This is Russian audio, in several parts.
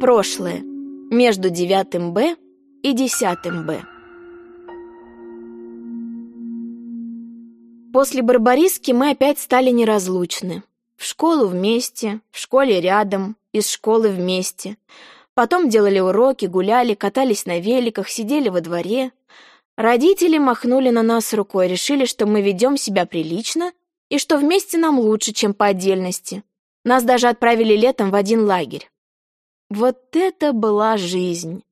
Прошлое. Между девятым Б и десятым Б. После Барбариски мы опять стали неразлучны. В школу вместе, в школе рядом, из школы вместе. Потом делали уроки, гуляли, катались на великах, сидели во дворе. Родители махнули на нас рукой, решили, что мы ведем себя прилично и что вместе нам лучше, чем по отдельности. Нас даже отправили летом в один лагерь. Вот это была жизнь.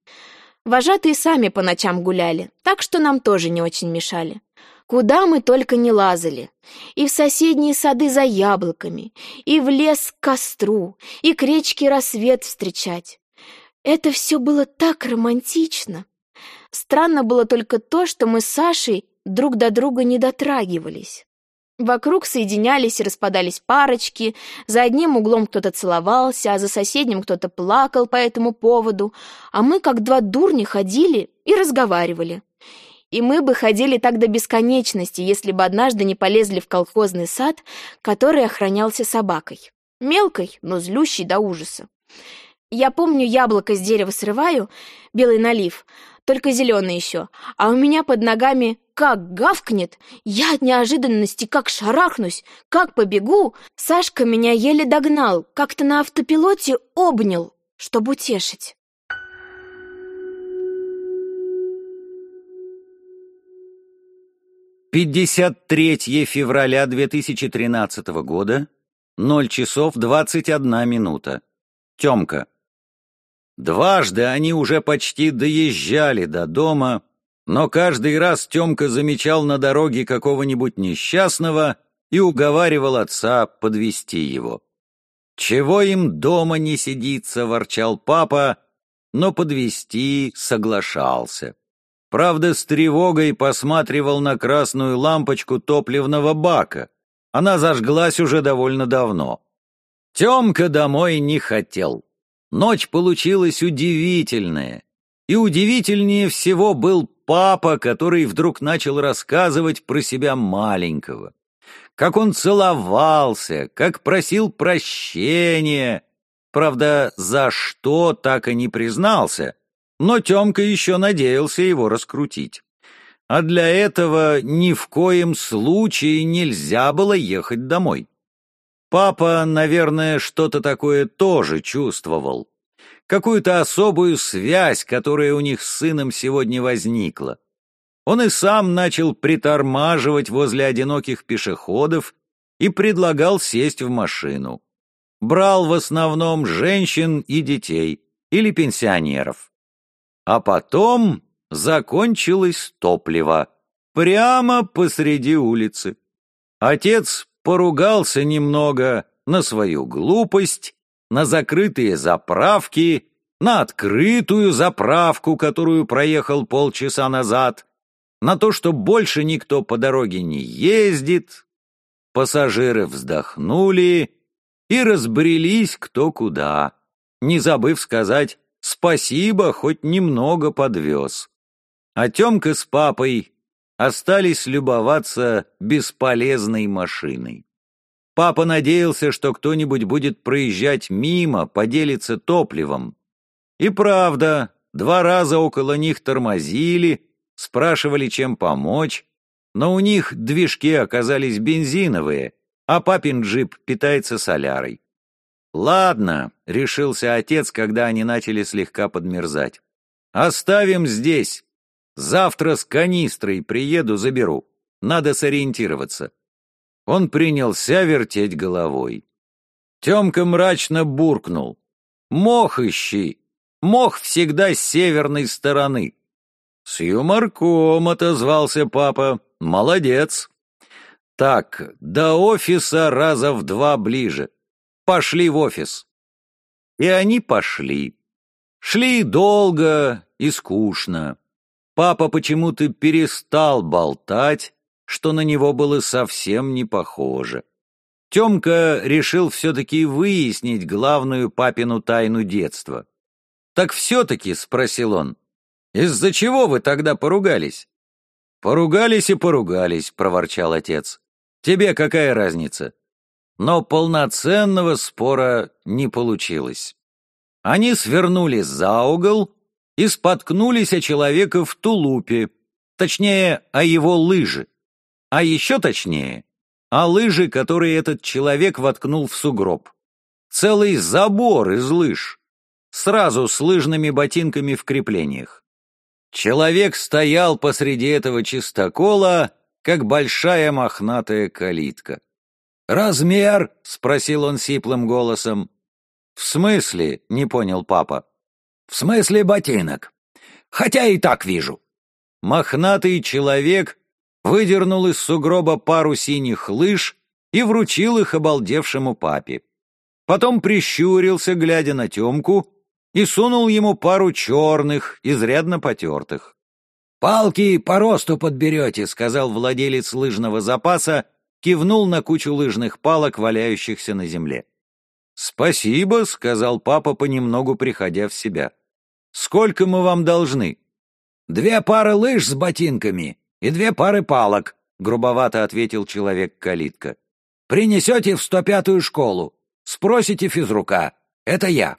Вожатые сами по ночам гуляли, так что нам тоже не очень мешали. Куда мы только не лазали. И в соседние сады за яблоками, и в лес к костру, и к речке рассвет встречать. Это все было так романтично. Странно было только то, что мы с Сашей друг до друга не дотрагивались. Вокруг соединялись и распадались парочки, за одним углом кто-то целовался, а за соседним кто-то плакал по этому поводу, а мы, как два дурни, ходили и разговаривали. И мы бы ходили так до бесконечности, если бы однажды не полезли в колхозный сад, который охранялся собакой. Мелкой, но злющей до ужаса. Я помню, яблоко с дерева срываю, белый налив, только зеленый еще, а у меня под ногами как гавкнет, я от неожиданности как шарахнусь, как побегу. Сашка меня еле догнал, как-то на автопилоте обнял, чтобы утешить. Пятьдесят третье февраля 2013 года, 0 часов 21 минута. Темка. Дважды они уже почти доезжали до дома, но каждый раз Темка замечал на дороге какого-нибудь несчастного и уговаривал отца подвести его. «Чего им дома не сидится?» — ворчал папа, но подвести соглашался. Правда, с тревогой посматривал на красную лампочку топливного бака. Она зажглась уже довольно давно. Темка домой не хотел. Ночь получилась удивительная. И удивительнее всего был папа, который вдруг начал рассказывать про себя маленького. Как он целовался, как просил прощения. Правда, за что так и не признался, но Темка еще надеялся его раскрутить. А для этого ни в коем случае нельзя было ехать домой. Папа, наверное, что-то такое тоже чувствовал. Какую-то особую связь, которая у них с сыном сегодня возникла. Он и сам начал притормаживать возле одиноких пешеходов и предлагал сесть в машину. Брал в основном женщин и детей или пенсионеров. А потом закончилось топливо. Прямо посреди улицы. Отец поругался немного на свою глупость, на закрытые заправки, на открытую заправку, которую проехал полчаса назад, на то, что больше никто по дороге не ездит. Пассажиры вздохнули и разбрелись кто куда, не забыв сказать «спасибо, хоть немного подвез». А Темка с папой остались любоваться бесполезной машиной. Папа надеялся, что кто-нибудь будет проезжать мимо, поделиться топливом. И правда, два раза около них тормозили, спрашивали, чем помочь, но у них движки оказались бензиновые, а папин джип питается солярой. «Ладно», — решился отец, когда они начали слегка подмерзать. «Оставим здесь. Завтра с канистрой приеду, заберу. Надо сориентироваться». Он принялся вертеть головой. Темка мрачно буркнул. «Мох ищи! Мох всегда с северной стороны!» «С юморком», — отозвался папа. «Молодец!» «Так, до офиса раза в два ближе. Пошли в офис». И они пошли. Шли долго и скучно. Папа почему-то перестал болтать, что на него было совсем не похоже. Темка решил все-таки выяснить главную папину тайну детства. «Так все-таки?» — спросил он. «Из-за чего вы тогда поругались?» «Поругались и поругались», — проворчал отец. «Тебе какая разница?» Но полноценного спора не получилось. Они свернули за угол и споткнулись о человека в тулупе, точнее, о его лыжи. А еще точнее, о лыжи, которые этот человек воткнул в сугроб. Целый забор из лыж, сразу с лыжными ботинками в креплениях. Человек стоял посреди этого чистокола, как большая мохнатая калитка. «Размер?» — спросил он сиплым голосом. «В смысле?» — не понял папа. «В смысле ботинок. Хотя и так вижу». Мохнатый человек выдернул из сугроба пару синих лыж и вручил их обалдевшему папе. Потом прищурился, глядя на Темку, и сунул ему пару черных, изрядно потертых. «Палки по росту подберете», — сказал владелец лыжного запаса, кивнул на кучу лыжных палок, валяющихся на земле. «Спасибо», — сказал папа, понемногу приходя в себя. «Сколько мы вам должны?» «Две пары лыж с ботинками и две пары палок», — грубовато ответил человек-калитка. «Принесете в сто пятую школу. Спросите физрука. Это я».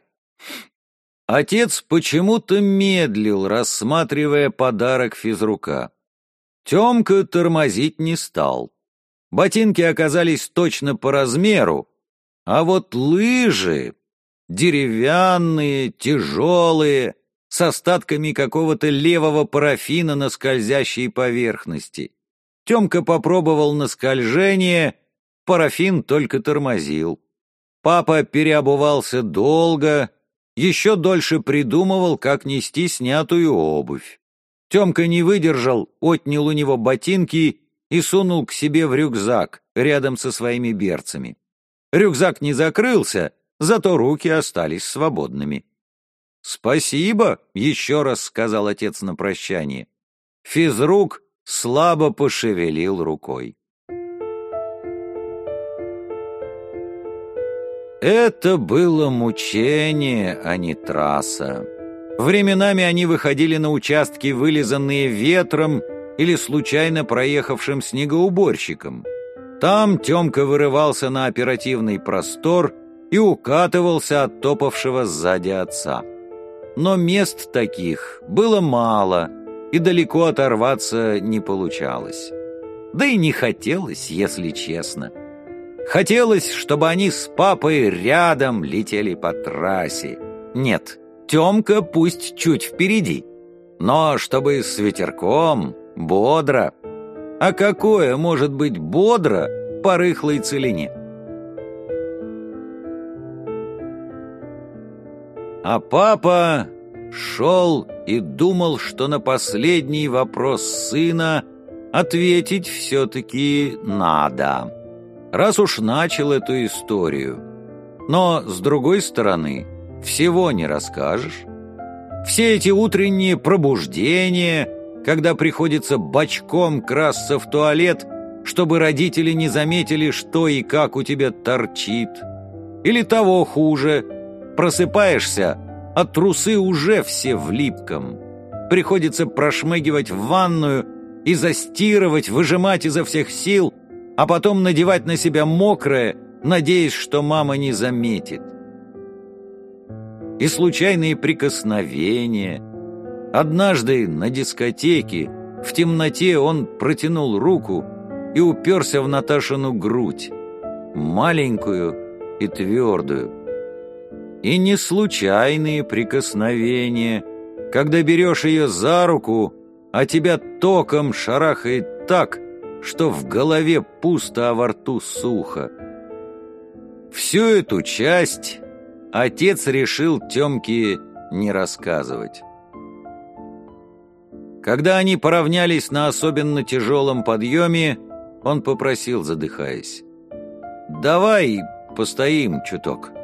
Отец почему-то медлил, рассматривая подарок физрука. Темка тормозить не стал. Ботинки оказались точно по размеру, а вот лыжи деревянные, тяжелые, с остатками какого-то левого парафина на скользящей поверхности. Темка попробовал на скольжение, парафин только тормозил. Папа переобувался долго, еще дольше придумывал, как нести снятую обувь. Темка не выдержал, отнял у него ботинки и сунул к себе в рюкзак, рядом со своими берцами. Рюкзак не закрылся, зато руки остались свободными. «Спасибо», — еще раз сказал отец на прощание. Физрук слабо пошевелил рукой. Это было мучение, а не трасса. Временами они выходили на участки, вылизанные ветром или случайно проехавшим снегоуборщиком. Там Темка вырывался на оперативный простор и укатывался от топавшего сзади отца. Но мест таких было мало, и далеко оторваться не получалось. Да и не хотелось, если честно. Хотелось, чтобы они с папой рядом летели по трассе. Нет, Темка пусть чуть впереди. Но чтобы с ветерком, бодро. А какое может быть бодро по рыхлой целине? А папа шел и думал, что на последний вопрос сына ответить все-таки надо раз уж начал эту историю. Но, с другой стороны, всего не расскажешь. Все эти утренние пробуждения, когда приходится бочком красться в туалет, чтобы родители не заметили, что и как у тебя торчит. Или того хуже, просыпаешься, а трусы уже все в липком. Приходится прошмыгивать в ванную и застирывать, выжимать изо всех сил – а потом надевать на себя мокрое, надеясь, что мама не заметит. И случайные прикосновения. Однажды на дискотеке в темноте он протянул руку и уперся в Наташину грудь, маленькую и твердую. И не случайные прикосновения, когда берешь ее за руку, а тебя током шарахает так, что в голове пусто, а во рту сухо. Всю эту часть отец решил Темке не рассказывать. Когда они поравнялись на особенно тяжелом подъеме, он попросил, задыхаясь, «Давай постоим чуток».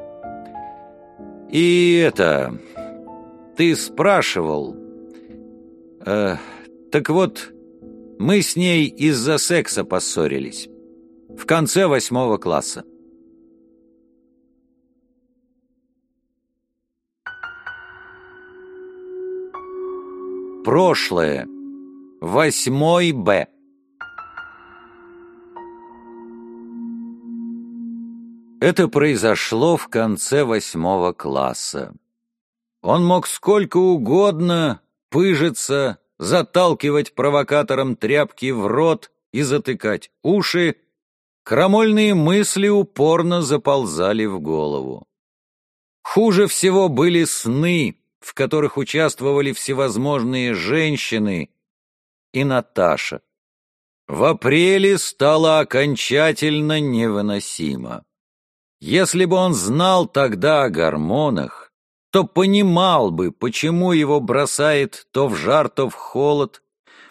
«И это... Ты спрашивал...» э, «Так вот, мы с ней из-за секса поссорились. В конце восьмого класса. Прошлое. Восьмой Б. Это произошло в конце восьмого класса. Он мог сколько угодно пыжиться, заталкивать провокатором тряпки в рот и затыкать уши, крамольные мысли упорно заползали в голову. Хуже всего были сны, в которых участвовали всевозможные женщины и Наташа. В апреле стало окончательно невыносимо. Если бы он знал тогда о гормонах, то понимал бы, почему его бросает то в жар, то в холод,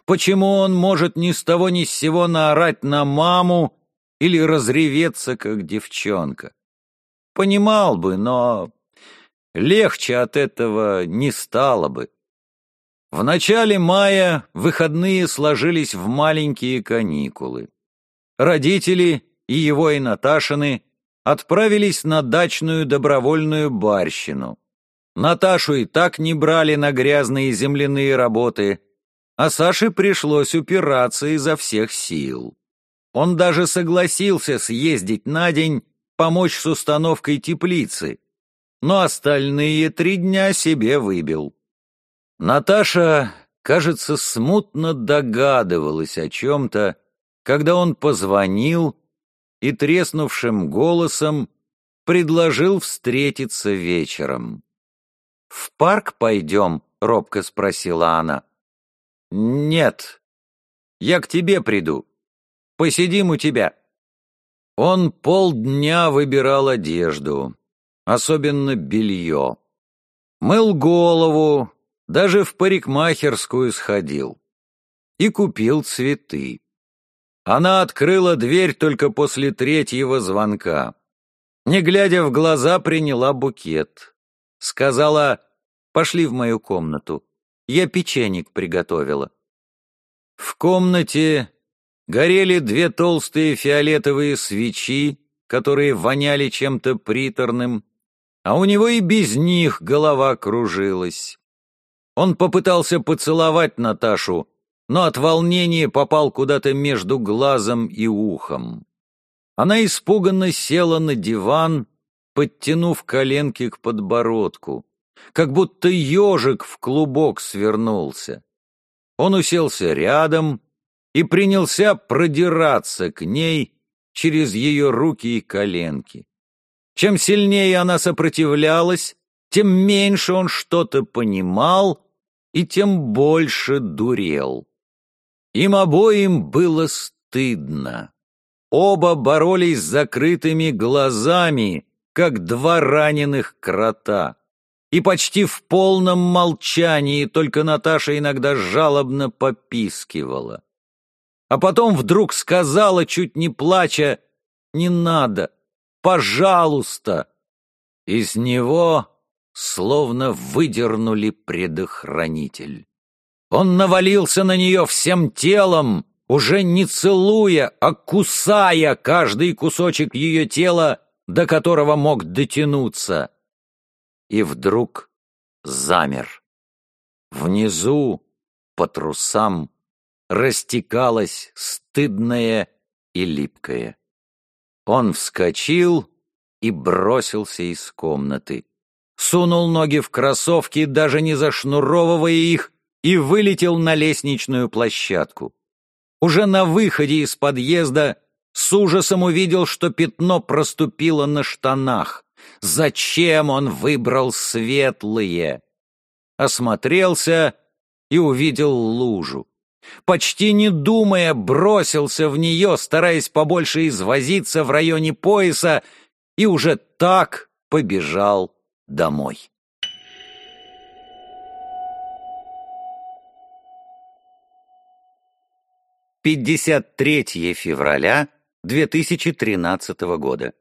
почему он может ни с того ни с сего наорать на маму или разреветься, как девчонка. Понимал бы, но легче от этого не стало бы. В начале мая выходные сложились в маленькие каникулы. Родители и его и Наташины отправились на дачную добровольную барщину. Наташу и так не брали на грязные земляные работы, а Саше пришлось упираться изо всех сил. Он даже согласился съездить на день, помочь с установкой теплицы, но остальные три дня себе выбил. Наташа, кажется, смутно догадывалась о чем-то, когда он позвонил и треснувшим голосом предложил встретиться вечером. «В парк пойдем?» — робко спросила она. «Нет, я к тебе приду. Посидим у тебя». Он полдня выбирал одежду особенно белье. Мыл голову, даже в парикмахерскую сходил. И купил цветы. Она открыла дверь только после третьего звонка. Не глядя в глаза, приняла букет. Сказала, пошли в мою комнату. Я печенек приготовила. В комнате горели две толстые фиолетовые свечи, которые воняли чем-то приторным, а у него и без них голова кружилась. Он попытался поцеловать Наташу, но от волнения попал куда-то между глазом и ухом. Она испуганно села на диван, подтянув коленки к подбородку, как будто ежик в клубок свернулся. Он уселся рядом и принялся продираться к ней через ее руки и коленки. Чем сильнее она сопротивлялась, тем меньше он что-то понимал и тем больше дурел. Им обоим было стыдно. Оба боролись с закрытыми глазами, как два раненых крота. И почти в полном молчании только Наташа иногда жалобно попискивала. А потом вдруг сказала, чуть не плача, «Не надо, Пожалуйста!» Из него словно выдернули предохранитель. Он навалился на нее всем телом, уже не целуя, а кусая каждый кусочек ее тела, до которого мог дотянуться. И вдруг замер. Внизу, по трусам, растекалось стыдное и липкое. Он вскочил и бросился из комнаты. Сунул ноги в кроссовки, даже не зашнуровывая их, и вылетел на лестничную площадку. Уже на выходе из подъезда с ужасом увидел, что пятно проступило на штанах. Зачем он выбрал светлые? Осмотрелся и увидел лужу почти не думая, бросился в нее, стараясь побольше извозиться в районе пояса, и уже так побежал домой. Пятьдесят третье февраля 2013 года.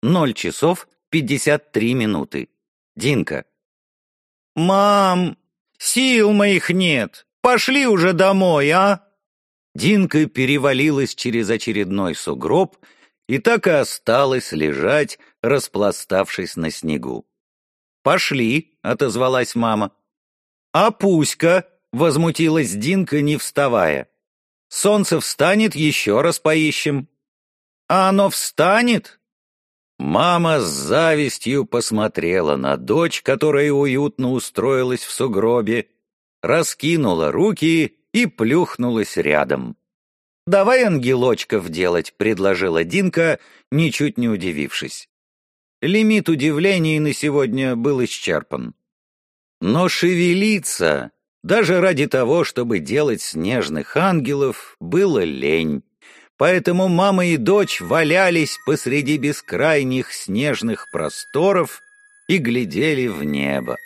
Ноль часов пятьдесят три минуты. Динка. «Мам, сил моих нет. Пошли уже домой, а!» Динка перевалилась через очередной сугроб и так и осталась лежать, распластавшись на снегу. «Пошли», — отозвалась мама. «А Пуська?» — возмутилась Динка, не вставая. «Солнце встанет, еще раз поищем». «А оно встанет?» Мама с завистью посмотрела на дочь, которая уютно устроилась в сугробе, раскинула руки и плюхнулась рядом. «Давай ангелочков делать», — предложила Динка, ничуть не удивившись. Лимит удивлений на сегодня был исчерпан. Но шевелиться, даже ради того, чтобы делать снежных ангелов, было лень. Поэтому мама и дочь валялись посреди бескрайних снежных просторов и глядели в небо.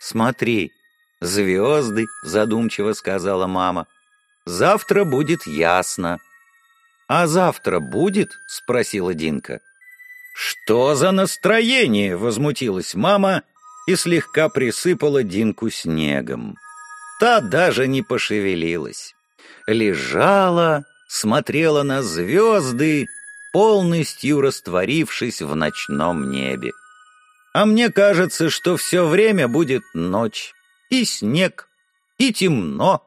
«Смотри, звезды», — задумчиво сказала мама. «Завтра будет ясно». «А завтра будет?» — спросила Динка. «Что за настроение?» — возмутилась мама и слегка присыпала Динку снегом. Та даже не пошевелилась. Лежала смотрела на звезды, полностью растворившись в ночном небе. А мне кажется, что все время будет ночь, и снег, и темно,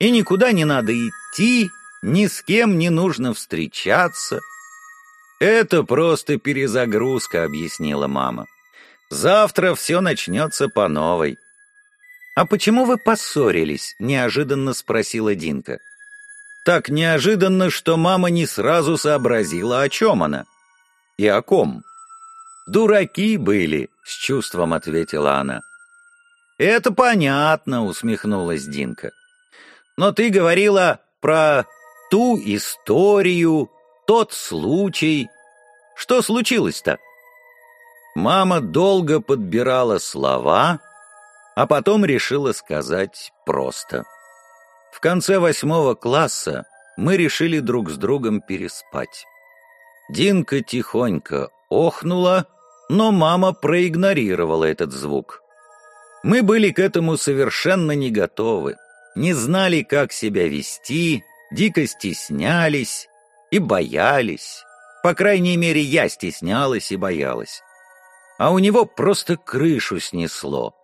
и никуда не надо идти, ни с кем не нужно встречаться. «Это просто перезагрузка», — объяснила мама. «Завтра все начнется по новой». «А почему вы поссорились?» — неожиданно спросила Динка. Так неожиданно, что мама не сразу сообразила, о чем она. И о ком. «Дураки были», — с чувством ответила она. «Это понятно», — усмехнулась Динка. «Но ты говорила про ту историю, тот случай. Что случилось-то?» Мама долго подбирала слова, а потом решила сказать просто — в конце восьмого класса мы решили друг с другом переспать. Динка тихонько охнула, но мама проигнорировала этот звук. Мы были к этому совершенно не готовы, не знали, как себя вести, дико стеснялись и боялись. По крайней мере, я стеснялась и боялась. А у него просто крышу снесло.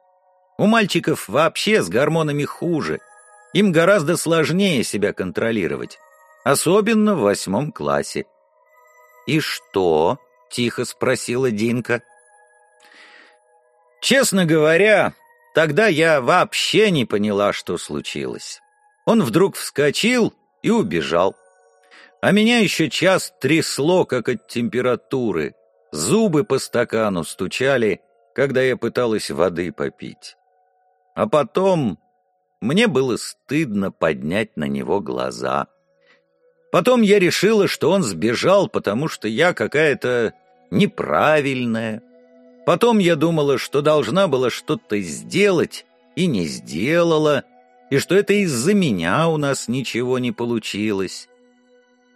У мальчиков вообще с гормонами хуже — им гораздо сложнее себя контролировать, особенно в восьмом классе. «И что?» — тихо спросила Динка. «Честно говоря, тогда я вообще не поняла, что случилось. Он вдруг вскочил и убежал. А меня еще час трясло, как от температуры. Зубы по стакану стучали, когда я пыталась воды попить. А потом мне было стыдно поднять на него глаза. Потом я решила, что он сбежал, потому что я какая-то неправильная. Потом я думала, что должна была что-то сделать, и не сделала, и что это из-за меня у нас ничего не получилось.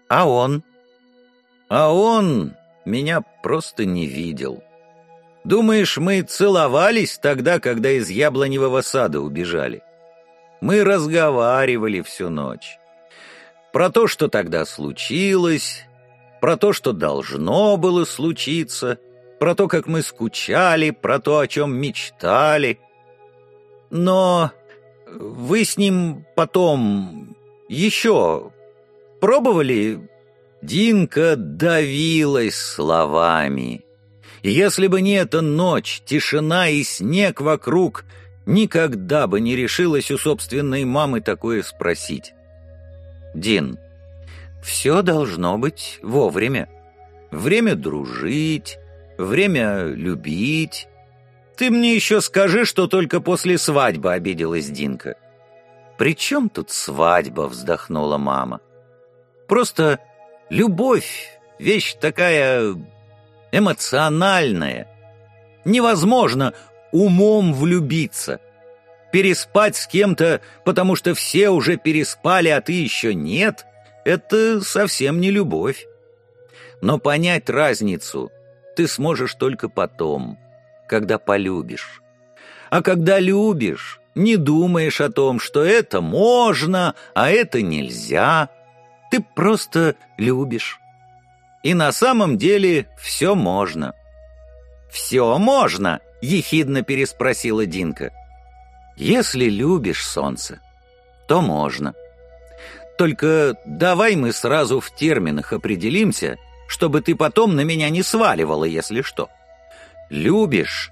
А он? А он меня просто не видел. Думаешь, мы целовались тогда, когда из яблоневого сада убежали? Мы разговаривали всю ночь. Про то, что тогда случилось, про то, что должно было случиться, про то, как мы скучали, про то, о чем мечтали. Но вы с ним потом еще пробовали? Динка давилась словами. Если бы не эта ночь, тишина и снег вокруг — Никогда бы не решилась у собственной мамы такое спросить. «Дин, все должно быть вовремя. Время дружить, время любить. Ты мне еще скажи, что только после свадьбы обиделась Динка». «При чем тут свадьба?» — вздохнула мама. «Просто любовь — вещь такая эмоциональная. Невозможно умом влюбиться. Переспать с кем-то, потому что все уже переспали, а ты еще нет, это совсем не любовь. Но понять разницу ты сможешь только потом, когда полюбишь. А когда любишь, не думаешь о том, что это можно, а это нельзя. Ты просто любишь. И на самом деле все можно. «Все можно!» — ехидно переспросила Динка. «Если любишь солнце, то можно. Только давай мы сразу в терминах определимся, чтобы ты потом на меня не сваливала, если что. Любишь,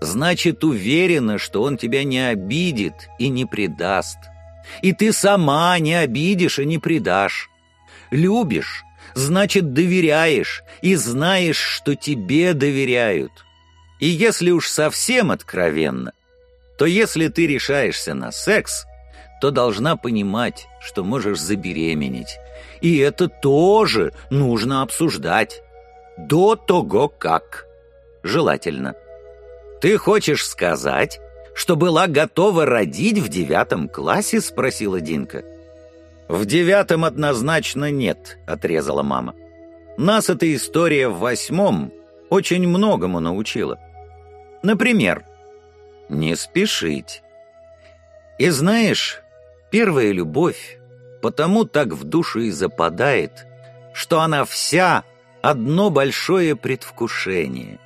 значит, уверена, что он тебя не обидит и не предаст. И ты сама не обидишь и не предашь. Любишь, значит, доверяешь и знаешь, что тебе доверяют. И если уж совсем откровенно, то если ты решаешься на секс, то должна понимать, что можешь забеременеть. И это тоже нужно обсуждать. До того как. Желательно. Ты хочешь сказать, что была готова родить в девятом классе?» — спросила Динка. «В девятом однозначно нет», — отрезала мама. «Нас эта история в восьмом очень многому научила. Например, не спешить. И знаешь, первая любовь потому так в душу и западает, что она вся одно большое предвкушение.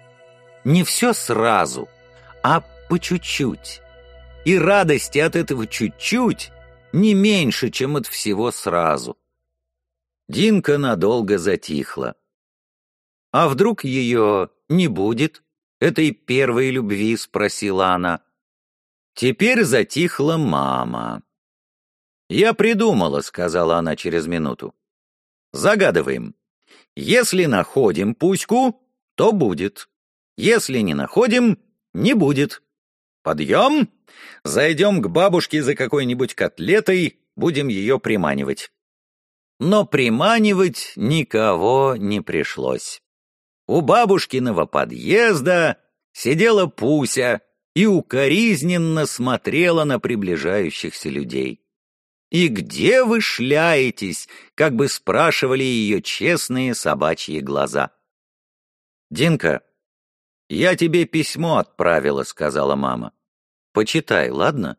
Не все сразу, а по чуть-чуть. И радости от этого чуть-чуть не меньше, чем от всего сразу. Динка надолго затихла. «А вдруг ее не будет, этой первой любви?» — спросила она. Теперь затихла мама. «Я придумала», — сказала она через минуту. «Загадываем. Если находим Пуську, то будет. Если не находим, не будет. Подъем! Зайдем к бабушке за какой-нибудь котлетой, будем ее приманивать. Но приманивать никого не пришлось. У бабушкиного подъезда сидела Пуся и укоризненно смотрела на приближающихся людей. «И где вы шляетесь?» — как бы спрашивали ее честные собачьи глаза. «Динка, «Я тебе письмо отправила», — сказала мама. «Почитай, ладно?»